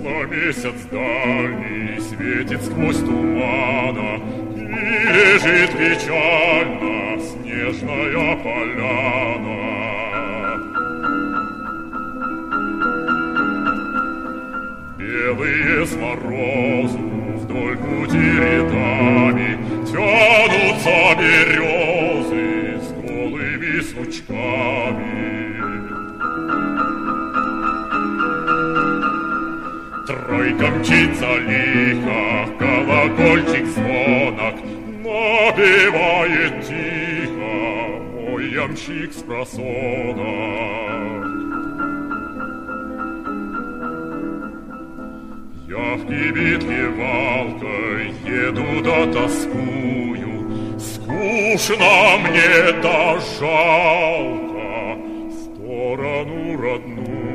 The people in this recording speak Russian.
Тускло месяц дальний светит сквозь тумана, И лежит печально снежная поляна. Белые с морозу вдоль пути рядами Тянутся березы с голыми сучками. Тройка мчится лихо, колокольчик звонок Набивает тихо мой ямщик с просонок. Я в кибитке валкой еду да тоскую, Скучно мне да жалко сторону родную.